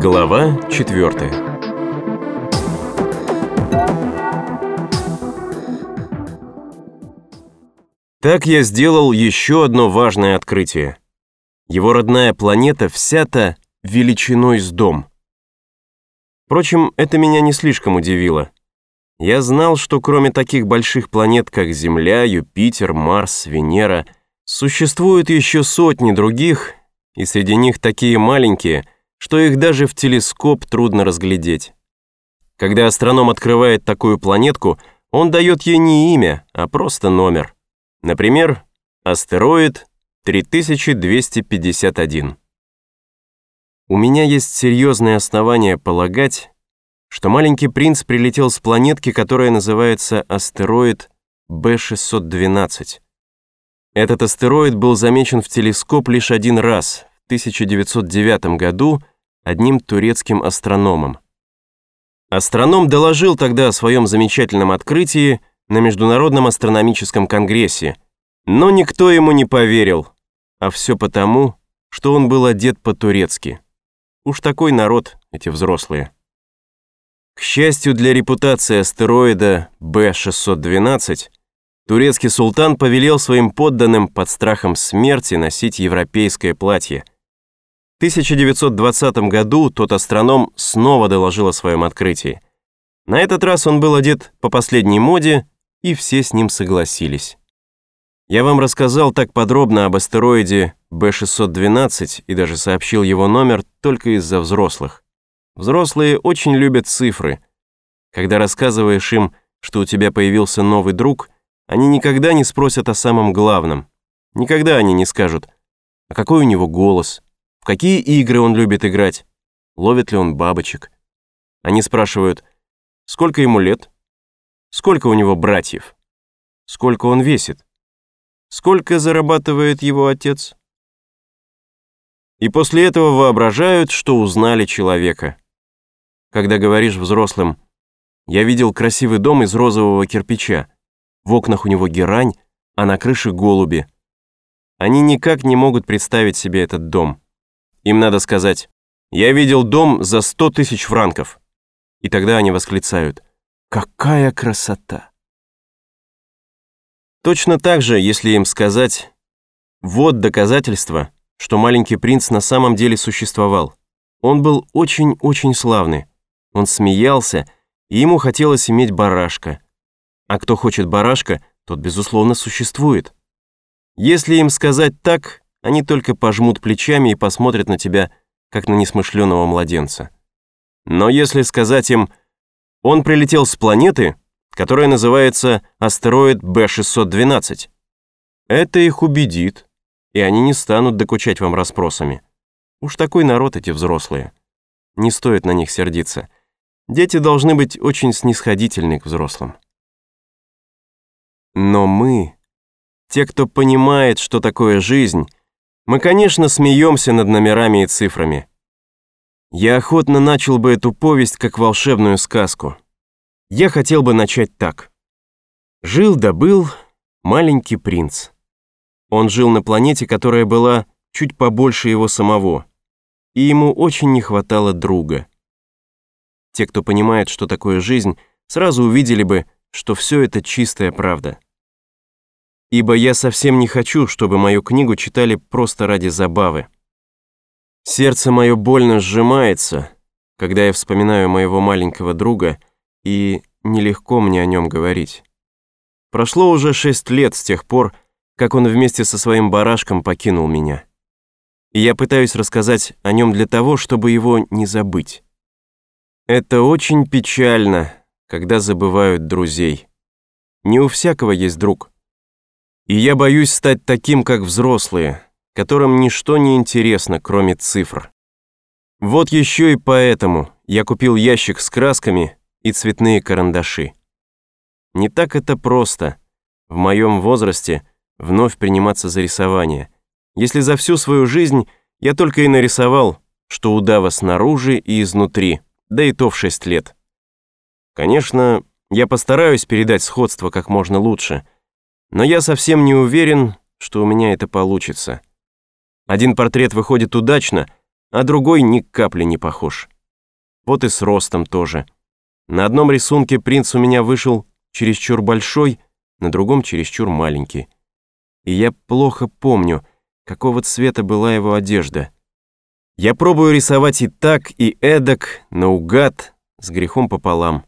Глава четвертая. Так я сделал еще одно важное открытие. Его родная планета вся-то величиной с дом. Впрочем, это меня не слишком удивило. Я знал, что кроме таких больших планет, как Земля, Юпитер, Марс, Венера, существуют еще сотни других, и среди них такие маленькие, что их даже в телескоп трудно разглядеть. Когда астроном открывает такую планетку, он дает ей не имя, а просто номер. Например, астероид 3251. У меня есть серьезные основания полагать, что маленький принц прилетел с планетки, которая называется астероид B612. Этот астероид был замечен в телескоп лишь один раз, в 1909 году, одним турецким астрономом. Астроном доложил тогда о своем замечательном открытии на Международном астрономическом конгрессе, но никто ему не поверил, а все потому, что он был одет по-турецки. Уж такой народ эти взрослые. К счастью для репутации астероида Б-612, турецкий султан повелел своим подданным под страхом смерти носить европейское платье. В 1920 году тот астроном снова доложил о своем открытии. На этот раз он был одет по последней моде, и все с ним согласились. Я вам рассказал так подробно об астероиде Б-612 и даже сообщил его номер только из-за взрослых. Взрослые очень любят цифры. Когда рассказываешь им, что у тебя появился новый друг, они никогда не спросят о самом главном. Никогда они не скажут, а какой у него голос, в какие игры он любит играть, ловит ли он бабочек. Они спрашивают, сколько ему лет, сколько у него братьев, сколько он весит, сколько зарабатывает его отец. И после этого воображают, что узнали человека когда говоришь взрослым «Я видел красивый дом из розового кирпича, в окнах у него герань, а на крыше голуби». Они никак не могут представить себе этот дом. Им надо сказать «Я видел дом за сто тысяч франков». И тогда они восклицают «Какая красота!». Точно так же, если им сказать «Вот доказательство, что маленький принц на самом деле существовал. Он был очень-очень славный. Он смеялся, и ему хотелось иметь барашка. А кто хочет барашка, тот, безусловно, существует. Если им сказать так, они только пожмут плечами и посмотрят на тебя, как на несмышленого младенца. Но если сказать им «он прилетел с планеты», которая называется астероид Б-612, это их убедит, и они не станут докучать вам расспросами. Уж такой народ эти взрослые. Не стоит на них сердиться. Дети должны быть очень снисходительны к взрослым. Но мы, те, кто понимает, что такое жизнь, мы, конечно, смеемся над номерами и цифрами. Я охотно начал бы эту повесть как волшебную сказку. Я хотел бы начать так. Жил да был маленький принц. Он жил на планете, которая была чуть побольше его самого, и ему очень не хватало друга. Те, кто понимает, что такое жизнь, сразу увидели бы, что все это чистая правда. Ибо я совсем не хочу, чтобы мою книгу читали просто ради забавы. Сердце мое больно сжимается, когда я вспоминаю моего маленького друга, и нелегко мне о нем говорить. Прошло уже шесть лет с тех пор, как он вместе со своим барашком покинул меня. И я пытаюсь рассказать о нем для того, чтобы его не забыть. Это очень печально, когда забывают друзей. Не у всякого есть друг. И я боюсь стать таким, как взрослые, которым ничто не интересно, кроме цифр. Вот еще и поэтому я купил ящик с красками и цветные карандаши. Не так это просто в моем возрасте вновь приниматься за рисование, если за всю свою жизнь я только и нарисовал, что удава снаружи и изнутри да и то в 6 лет. Конечно, я постараюсь передать сходство как можно лучше, но я совсем не уверен, что у меня это получится. Один портрет выходит удачно, а другой ни капли не похож. Вот и с ростом тоже. На одном рисунке принц у меня вышел чересчур большой, на другом чересчур маленький. И я плохо помню, какого цвета была его одежда. Я пробую рисовать и так, и эдак, наугад, с грехом пополам.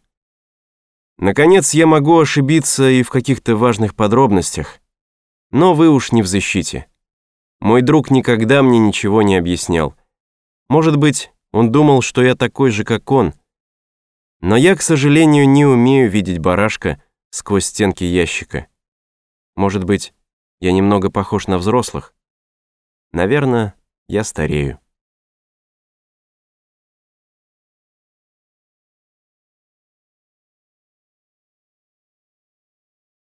Наконец, я могу ошибиться и в каких-то важных подробностях, но вы уж не в защите. Мой друг никогда мне ничего не объяснял. Может быть, он думал, что я такой же, как он, но я, к сожалению, не умею видеть барашка сквозь стенки ящика. Может быть, я немного похож на взрослых? Наверное, я старею.